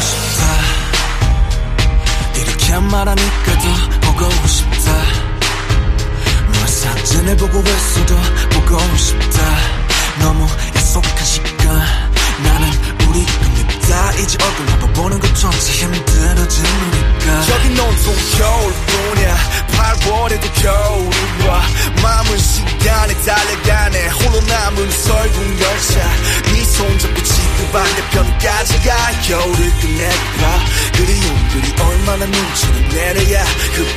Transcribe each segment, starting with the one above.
싶다. 이렇게 말하니까 더 보고 싶다. 너의 사진을 보고 있어도 보고 싶다. 너무 약속한 시간 나는 우리 겁니다 이제 얼굴 한번 보는 것조차 힘들어진 우리가. 여긴 온통 겨울뿐이야. 8월에도 겨울이 와. 마음은 시간에 달려가네 반대편까지 가 겨울을 끝내봐 그리움들이 얼마나 눈치를 내려야 그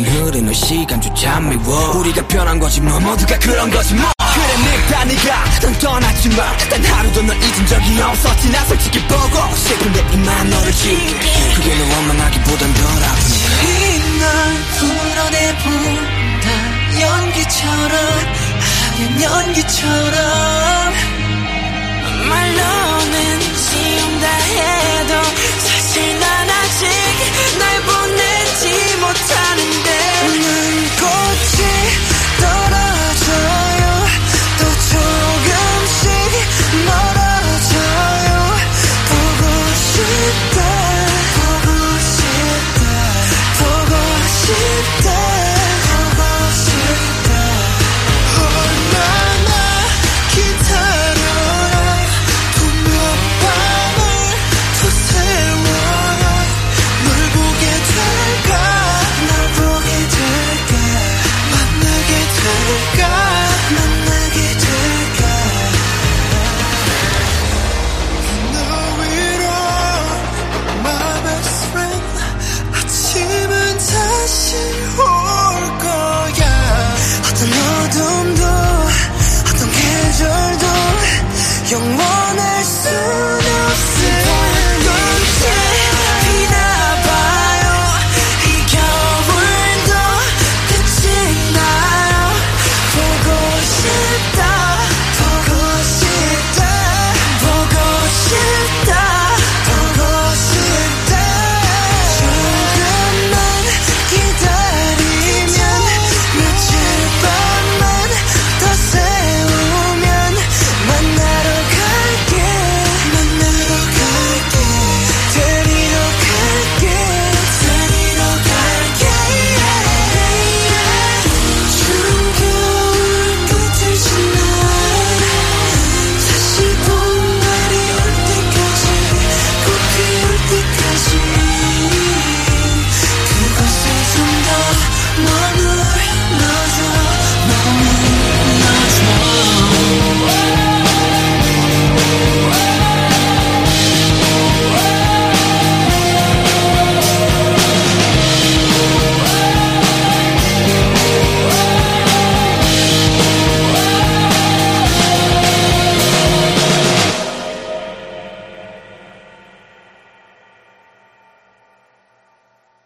시간 흐르는 시간조차 미워. 우리가 변한 거지 뭐. 모두가 그런 거지 뭐. 그래 늙다 니가 난 떠났지만 단 하루도 널 잊은 적이 없었지 나 솔직히 보고 싶은데 이만 너를 지울게. 그게 너 원망하기보단 덜 아프니까 이날 풀어내본다. 연기처럼 하얀 연기처럼. 말로